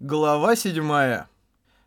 Глава 7.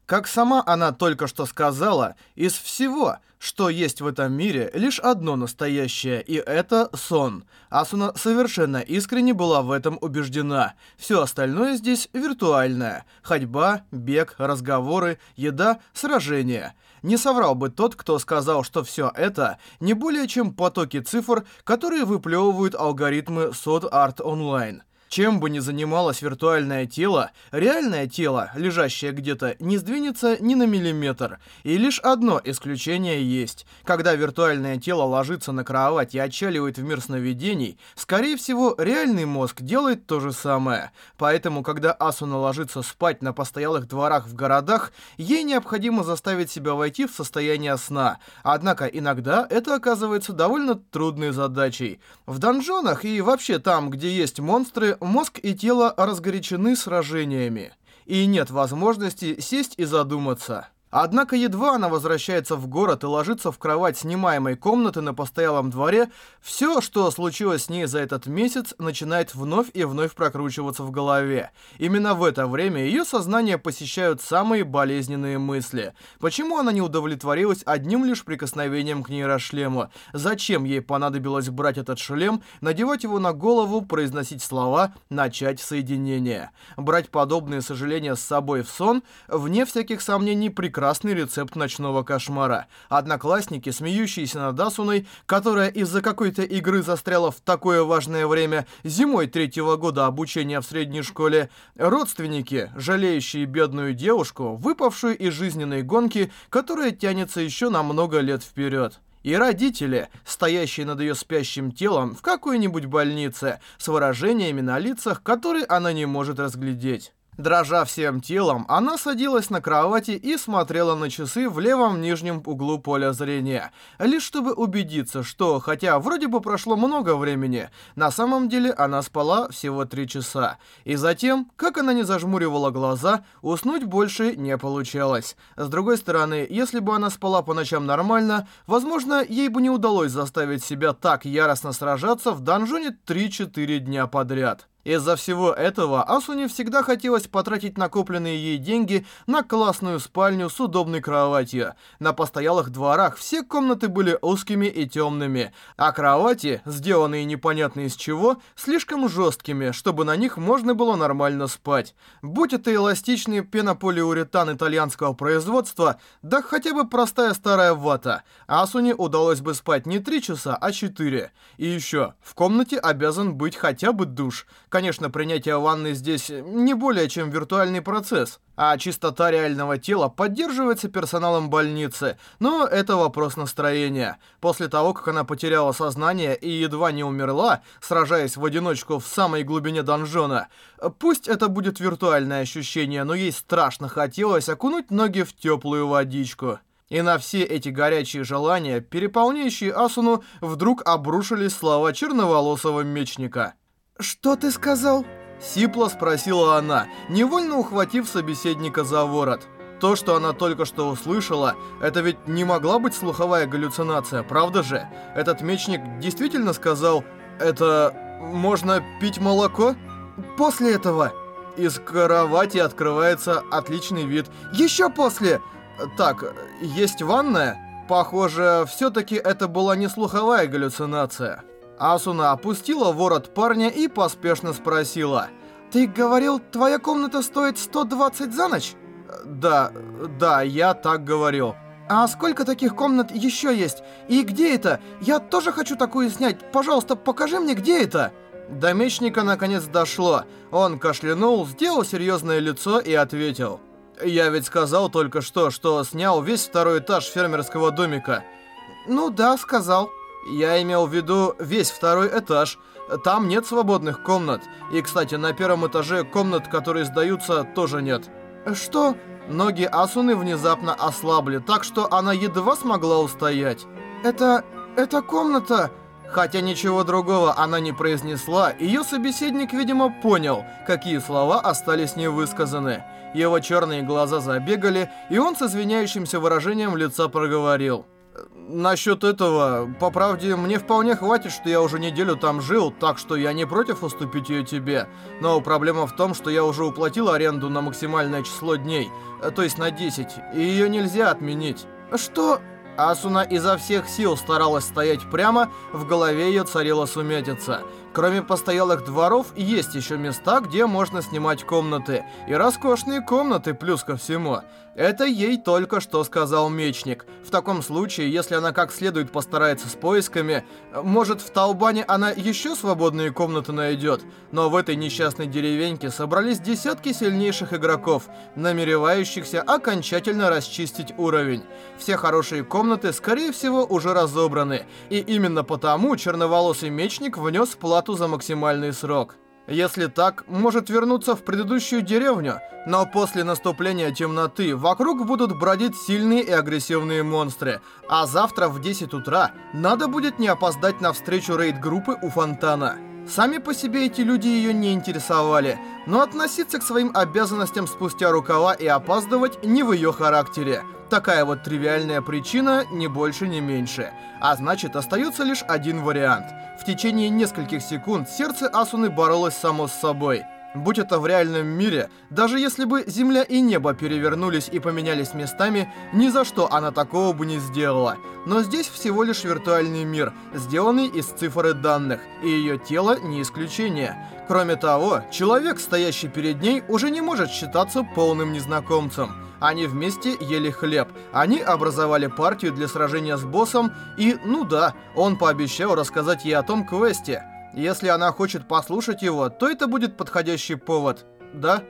Как сама она только что сказала, из всего, что есть в этом мире, лишь одно настоящее, и это сон. Асуна совершенно искренне была в этом убеждена. Все остальное здесь виртуальное. Ходьба, бег, разговоры, еда, сражения. Не соврал бы тот, кто сказал, что все это не более чем потоки цифр, которые выплевывают алгоритмы Sword Art Online. Чем бы ни занималось виртуальное тело, реальное тело, лежащее где-то, не сдвинется ни на миллиметр. И лишь одно исключение есть. Когда виртуальное тело ложится на кровать и отчаливает в мир сновидений, скорее всего, реальный мозг делает то же самое. Поэтому, когда Асуна ложится спать на постоялых дворах в городах, ей необходимо заставить себя войти в состояние сна. Однако иногда это оказывается довольно трудной задачей. В донжонах и вообще там, где есть монстры, Мозг и тело разгорячены сражениями, и нет возможности сесть и задуматься. Однако едва она возвращается в город и ложится в кровать снимаемой комнаты на постоялом дворе, все, что случилось с ней за этот месяц, начинает вновь и вновь прокручиваться в голове. Именно в это время ее сознание посещают самые болезненные мысли. Почему она не удовлетворилась одним лишь прикосновением к нейрошлему? Зачем ей понадобилось брать этот шлем, надевать его на голову, произносить слова, начать соединение? Брать подобные сожаления с собой в сон, вне всяких сомнений, прекрасно прекрасный рецепт ночного кошмара. Одноклассники, смеющиеся над Асуной, которая из-за какой-то игры застряла в такое важное время зимой третьего года обучения в средней школе, родственники, жалеющие бедную девушку, выпавшую из жизненной гонки, которая тянется еще на много лет вперед. И родители, стоящие над ее спящим телом в какой-нибудь больнице, с выражениями на лицах, которые она не может разглядеть. Дрожа всем телом, она садилась на кровати и смотрела на часы в левом нижнем углу поля зрения, лишь чтобы убедиться, что, хотя вроде бы прошло много времени, на самом деле она спала всего три часа. И затем, как она не зажмуривала глаза, уснуть больше не получалось. С другой стороны, если бы она спала по ночам нормально, возможно, ей бы не удалось заставить себя так яростно сражаться в данжоне 3-4 дня подряд. Из-за всего этого Асуне всегда хотелось потратить накопленные ей деньги на классную спальню с удобной кроватью. На постоялых дворах все комнаты были узкими и темными, а кровати, сделанные непонятно из чего, слишком жесткими, чтобы на них можно было нормально спать. Будь это эластичный пенополиуретан итальянского производства, да хотя бы простая старая вата, Асуне удалось бы спать не 3 часа, а 4. И еще, в комнате обязан быть хотя бы душ – Конечно, принятие ванны здесь не более чем виртуальный процесс, а чистота реального тела поддерживается персоналом больницы, но это вопрос настроения. После того, как она потеряла сознание и едва не умерла, сражаясь в одиночку в самой глубине донжона, пусть это будет виртуальное ощущение, но ей страшно хотелось окунуть ноги в теплую водичку. И на все эти горячие желания, переполняющие Асуну, вдруг обрушились слова черноволосого мечника – «Что ты сказал?» Сипло спросила она, невольно ухватив собеседника за ворот. То, что она только что услышала, это ведь не могла быть слуховая галлюцинация, правда же? Этот мечник действительно сказал, это... можно пить молоко? После этого... Из кровати открывается отличный вид. Еще после... Так, есть ванная? Похоже, все-таки это была не слуховая галлюцинация. Асуна опустила ворот парня и поспешно спросила. «Ты говорил, твоя комната стоит 120 за ночь?» «Да, да, я так говорил». «А сколько таких комнат еще есть? И где это? Я тоже хочу такую снять. Пожалуйста, покажи мне, где это?» До мечника наконец дошло. Он кашлянул, сделал серьезное лицо и ответил. «Я ведь сказал только что, что снял весь второй этаж фермерского домика». «Ну да, сказал». Я имел в виду весь второй этаж. Там нет свободных комнат. И, кстати, на первом этаже комнат, которые сдаются, тоже нет. Что? Ноги Асуны внезапно ослабли, так что она едва смогла устоять. Это... это комната... Хотя ничего другого она не произнесла, ее собеседник, видимо, понял, какие слова остались невысказаны. Его черные глаза забегали, и он с извиняющимся выражением лица проговорил. Насчет этого, по правде, мне вполне хватит, что я уже неделю там жил, так что я не против уступить ее тебе. Но проблема в том, что я уже уплатил аренду на максимальное число дней, э, то есть на 10, и ее нельзя отменить. Что? Асуна изо всех сил старалась стоять прямо, в голове ее царила сумятица. Кроме постоялых дворов, есть еще места, где можно снимать комнаты. И роскошные комнаты, плюс ко всему. Это ей только что сказал Мечник. В таком случае, если она как следует постарается с поисками, может в Таубане она еще свободные комнаты найдет. Но в этой несчастной деревеньке собрались десятки сильнейших игроков, намеревающихся окончательно расчистить уровень. Все хорошие комнаты, скорее всего, уже разобраны. И именно потому черноволосый Мечник внес плату за максимальный срок. Если так, может вернуться в предыдущую деревню, но после наступления темноты вокруг будут бродить сильные и агрессивные монстры, а завтра в 10 утра надо будет не опоздать на встречу рейд-группы у фонтана. Сами по себе эти люди ее не интересовали, но относиться к своим обязанностям спустя рукава и опаздывать не в ее характере. Такая вот тривиальная причина, ни больше, ни меньше. А значит, остается лишь один вариант. В течение нескольких секунд сердце Асуны боролось само с собой. Будь это в реальном мире, даже если бы Земля и небо перевернулись и поменялись местами, ни за что она такого бы не сделала. Но здесь всего лишь виртуальный мир, сделанный из цифр и данных, и ее тело не исключение. Кроме того, человек, стоящий перед ней, уже не может считаться полным незнакомцем. Они вместе ели хлеб. Они образовали партию для сражения с боссом, и, ну да, он пообещал рассказать ей о том квесте. Если она хочет послушать его, то это будет подходящий повод. Да?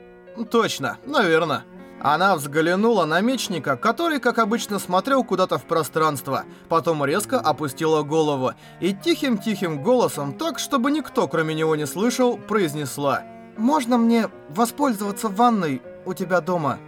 Точно, наверное. Она взглянула на мечника, который, как обычно, смотрел куда-то в пространство. Потом резко опустила голову и тихим-тихим голосом, так, чтобы никто, кроме него, не слышал, произнесла. «Можно мне воспользоваться ванной у тебя дома?»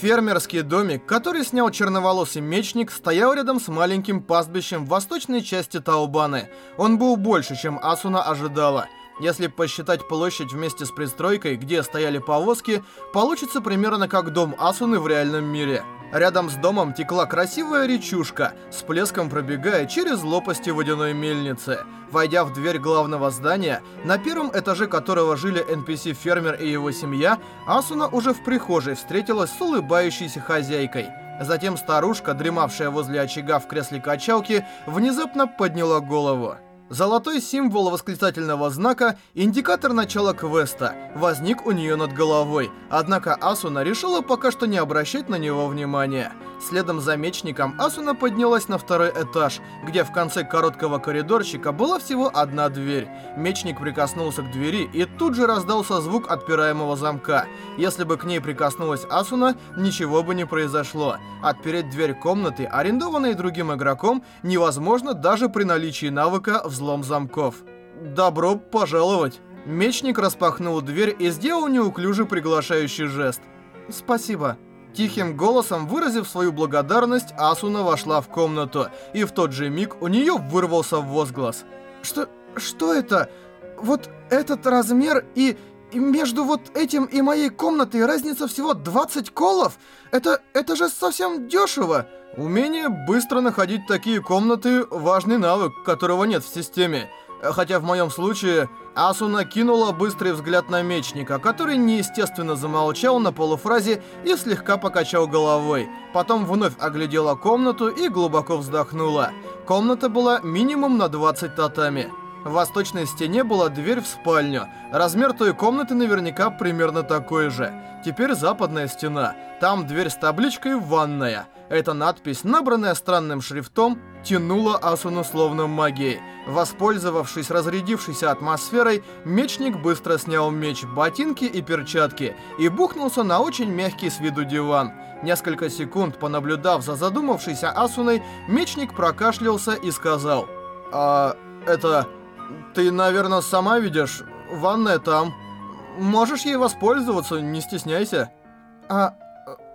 Фермерский домик, который снял черноволосый мечник, стоял рядом с маленьким пастбищем в восточной части Таубаны. Он был больше, чем Асуна ожидала. Если посчитать площадь вместе с пристройкой, где стояли повозки, получится примерно как дом Асуны в реальном мире. Рядом с домом текла красивая речушка, с плеском пробегая через лопасти водяной мельницы. Войдя в дверь главного здания, на первом этаже которого жили NPC-фермер и его семья, Асуна уже в прихожей встретилась с улыбающейся хозяйкой. Затем старушка, дремавшая возле очага в кресле качалки, внезапно подняла голову. Золотой символ восклицательного знака, индикатор начала квеста, возник у нее над головой, однако Асуна решила пока что не обращать на него внимания. Следом за мечником Асуна поднялась на второй этаж, где в конце короткого коридорчика была всего одна дверь. Мечник прикоснулся к двери, и тут же раздался звук отпираемого замка. Если бы к ней прикоснулась Асуна, ничего бы не произошло. Отпереть дверь комнаты, арендованной другим игроком, невозможно даже при наличии навыка взлом замков. «Добро пожаловать!» Мечник распахнул дверь и сделал неуклюжий приглашающий жест. «Спасибо». Тихим голосом выразив свою благодарность, Асуна вошла в комнату, и в тот же миг у нее вырвался возглас. «Что... что это? Вот этот размер и... между вот этим и моей комнатой разница всего 20 колов? Это... это же совсем дешево!» Умение быстро находить такие комнаты – важный навык, которого нет в системе. Хотя в моем случае Асуна кинула быстрый взгляд на мечника, который неестественно замолчал на полуфразе и слегка покачал головой. Потом вновь оглядела комнату и глубоко вздохнула. Комната была минимум на 20 татами. В восточной стене была дверь в спальню. Размер той комнаты наверняка примерно такой же. Теперь западная стена. Там дверь с табличкой «Ванная». Эта надпись, набранная странным шрифтом, тянула Асуну словно магией. Воспользовавшись разрядившейся атмосферой, мечник быстро снял меч, ботинки и перчатки и бухнулся на очень мягкий с виду диван. Несколько секунд понаблюдав за задумавшейся Асуной, мечник прокашлялся и сказал «А, это... ты, наверное, сама видишь? Ванная там. Можешь ей воспользоваться, не стесняйся». «А,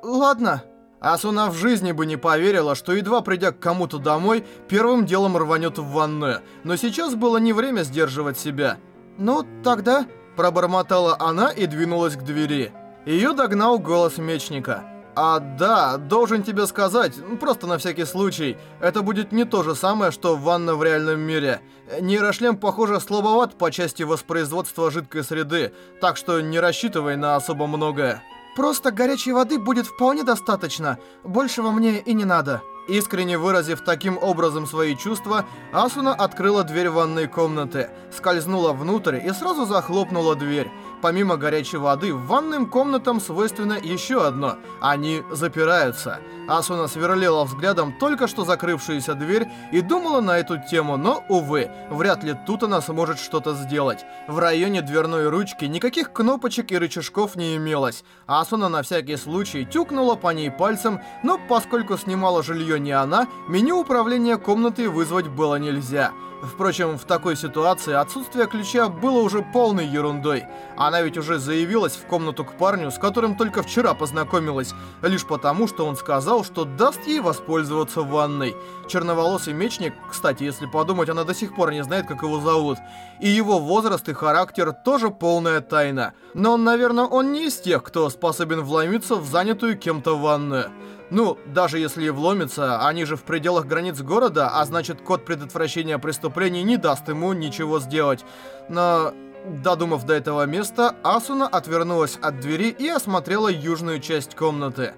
ладно». Асуна в жизни бы не поверила, что едва придя к кому-то домой, первым делом рванет в ванную. Но сейчас было не время сдерживать себя. «Ну, тогда...» Пробормотала она и двинулась к двери. Ее догнал голос мечника. А да, должен тебе сказать, просто на всякий случай, это будет не то же самое, что ванна в реальном мире. Нейрошлем, похоже, слабоват по части воспроизводства жидкой среды, так что не рассчитывай на особо многое. Просто горячей воды будет вполне достаточно, большего мне и не надо. Искренне выразив таким образом свои чувства, Асуна открыла дверь ванной комнаты, скользнула внутрь и сразу захлопнула дверь. Помимо горячей воды, в ванным комнатам свойственно еще одно – они запираются. Асуна сверлила взглядом только что закрывшуюся дверь и думала на эту тему, но, увы, вряд ли тут она сможет что-то сделать. В районе дверной ручки никаких кнопочек и рычажков не имелось. Асуна на всякий случай тюкнула по ней пальцем, но поскольку снимала жилье не она, меню управления комнатой вызвать было нельзя. Впрочем, в такой ситуации отсутствие ключа было уже полной ерундой. Она ведь уже заявилась в комнату к парню, с которым только вчера познакомилась, лишь потому, что он сказал, что даст ей воспользоваться ванной. Черноволосый мечник, кстати, если подумать, она до сих пор не знает, как его зовут, и его возраст и характер тоже полная тайна. Но, наверное, он не из тех, кто способен вломиться в занятую кем-то ванную. Ну, даже если и вломится, они же в пределах границ города, а значит код предотвращения преступлений не даст ему ничего сделать. Но, додумав до этого места, Асуна отвернулась от двери и осмотрела южную часть комнаты.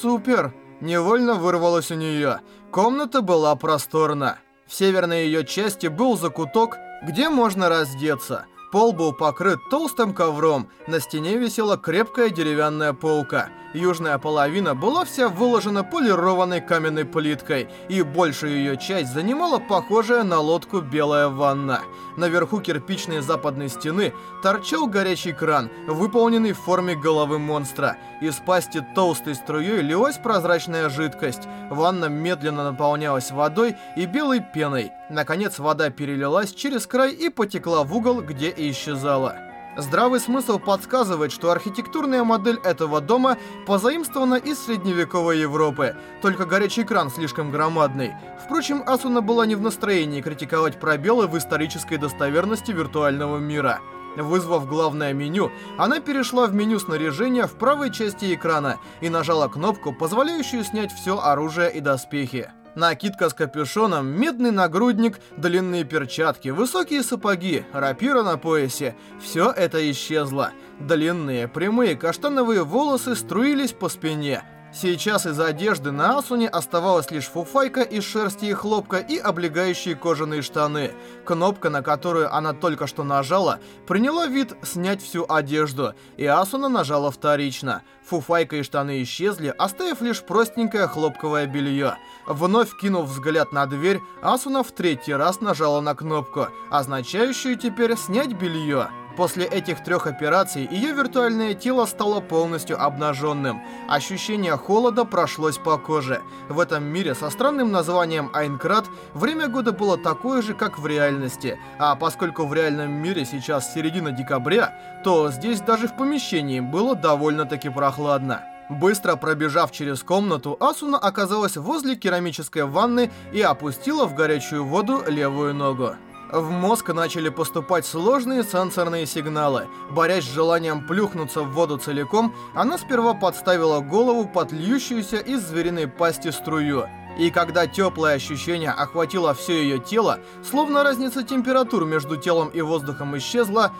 Супер! Невольно вырвалось у нее. Комната была просторна. В северной ее части был закуток, где можно раздеться. Пол был покрыт толстым ковром, на стене висела крепкая деревянная полка – Южная половина была вся выложена полированной каменной плиткой, и большую ее часть занимала похожая на лодку белая ванна. Наверху кирпичной западной стены торчал горячий кран, выполненный в форме головы монстра. Из пасти толстой струей лилась прозрачная жидкость. Ванна медленно наполнялась водой и белой пеной. Наконец вода перелилась через край и потекла в угол, где и исчезала. Здравый смысл подсказывает, что архитектурная модель этого дома позаимствована из средневековой Европы, только горячий кран слишком громадный. Впрочем, Асуна была не в настроении критиковать пробелы в исторической достоверности виртуального мира. Вызвав главное меню, она перешла в меню снаряжения в правой части экрана и нажала кнопку, позволяющую снять все оружие и доспехи. Накидка с капюшоном, медный нагрудник, длинные перчатки, высокие сапоги, рапира на поясе. Все это исчезло. Длинные, прямые каштановые волосы струились по спине. Сейчас из одежды на Асуне оставалась лишь фуфайка из шерсти и хлопка и облегающие кожаные штаны. Кнопка, на которую она только что нажала, приняла вид «снять всю одежду», и Асуна нажала вторично. Фуфайка и штаны исчезли, оставив лишь простенькое хлопковое белье. Вновь кинув взгляд на дверь, Асуна в третий раз нажала на кнопку, означающую теперь «снять белье». После этих трех операций ее виртуальное тело стало полностью обнаженным. Ощущение холода прошлось по коже. В этом мире со странным названием Айнкрат время года было такое же, как в реальности. А поскольку в реальном мире сейчас середина декабря, то здесь даже в помещении было довольно-таки прохладно. Быстро пробежав через комнату, Асуна оказалась возле керамической ванны и опустила в горячую воду левую ногу. В мозг начали поступать сложные сенсорные сигналы. Борясь с желанием плюхнуться в воду целиком, она сперва подставила голову под льющуюся из звериной пасти струю. И когда теплое ощущение охватило все ее тело, словно разница температур между телом и воздухом исчезла,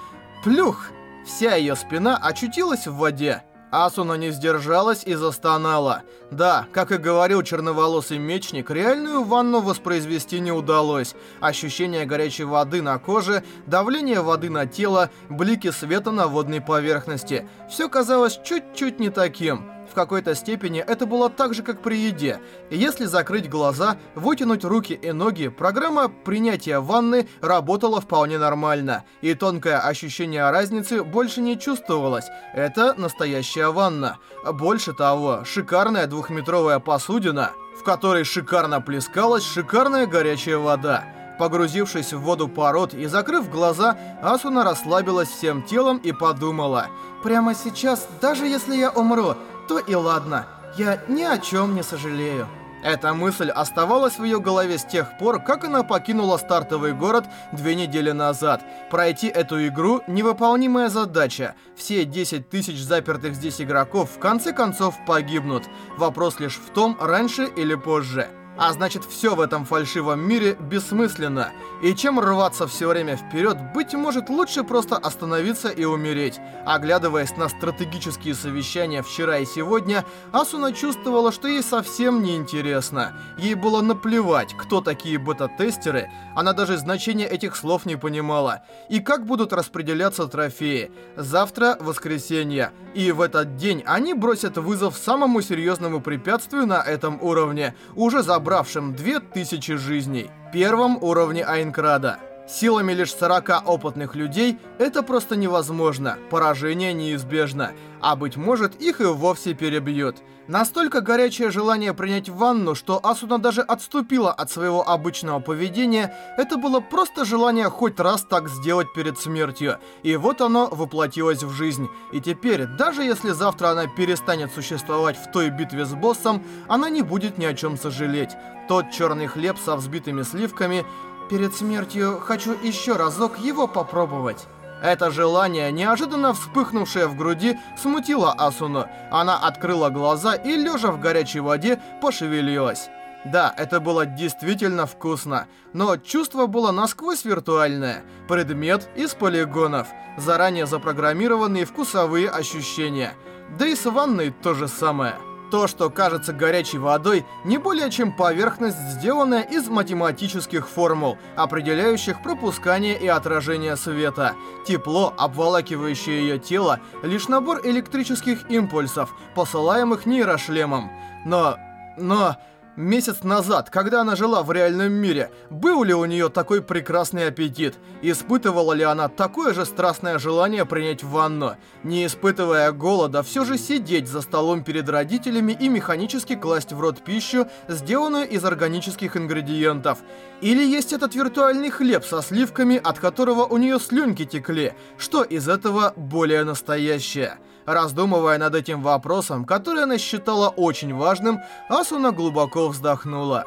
плюх! Вся ее спина очутилась в воде. Асуна не сдержалась и застонала. Да, как и говорил черноволосый мечник, реальную ванну воспроизвести не удалось. Ощущение горячей воды на коже, давление воды на тело, блики света на водной поверхности. Все казалось чуть-чуть не таким. В какой-то степени это было так же, как при еде. И если закрыть глаза, вытянуть руки и ноги, программа принятия ванны работала вполне нормально. И тонкое ощущение разницы больше не чувствовалось. Это настоящая ванна. Больше того, шикарная двухметровая посудина, в которой шикарно плескалась шикарная горячая вода. Погрузившись в воду пород и закрыв глаза, Асуна расслабилась всем телом и подумала. «Прямо сейчас, даже если я умру, то и ладно. Я ни о чем не сожалею. Эта мысль оставалась в ее голове с тех пор, как она покинула стартовый город две недели назад. Пройти эту игру – невыполнимая задача. Все 10 тысяч запертых здесь игроков в конце концов погибнут. Вопрос лишь в том, раньше или позже. А значит, все в этом фальшивом мире бессмысленно. И чем рваться все время вперед, быть может, лучше просто остановиться и умереть. Оглядываясь на стратегические совещания вчера и сегодня, Асуна чувствовала, что ей совсем не интересно. Ей было наплевать, кто такие бета-тестеры, она даже значения этих слов не понимала. И как будут распределяться трофеи. Завтра воскресенье. И в этот день они бросят вызов самому серьезному препятствию на этом уровне, уже забравшим 2000 жизней. Первом уровне Айнкрада. Силами лишь 40 опытных людей это просто невозможно, поражение неизбежно, а быть может их и вовсе перебьют. Настолько горячее желание принять ванну, что Асуна даже отступила от своего обычного поведения, это было просто желание хоть раз так сделать перед смертью. И вот оно воплотилось в жизнь. И теперь, даже если завтра она перестанет существовать в той битве с боссом, она не будет ни о чем сожалеть. Тот черный хлеб со взбитыми сливками Перед смертью хочу еще разок его попробовать. Это желание, неожиданно вспыхнувшее в груди, смутило Асуну. Она открыла глаза и, лежа в горячей воде, пошевелилась. Да, это было действительно вкусно, но чувство было насквозь виртуальное. Предмет из полигонов, заранее запрограммированные вкусовые ощущения. Да и с ванной то же самое. То, что кажется горячей водой, не более чем поверхность, сделанная из математических формул, определяющих пропускание и отражение света. Тепло, обволакивающее ее тело, лишь набор электрических импульсов, посылаемых нейрошлемом. Но... но... Месяц назад, когда она жила в реальном мире, был ли у нее такой прекрасный аппетит? Испытывала ли она такое же страстное желание принять ванну? Не испытывая голода, все же сидеть за столом перед родителями и механически класть в рот пищу, сделанную из органических ингредиентов. Или есть этот виртуальный хлеб со сливками, от которого у нее слюнки текли. Что из этого более настоящее? Раздумывая над этим вопросом, который она считала очень важным, Асуна глубоко вздохнула.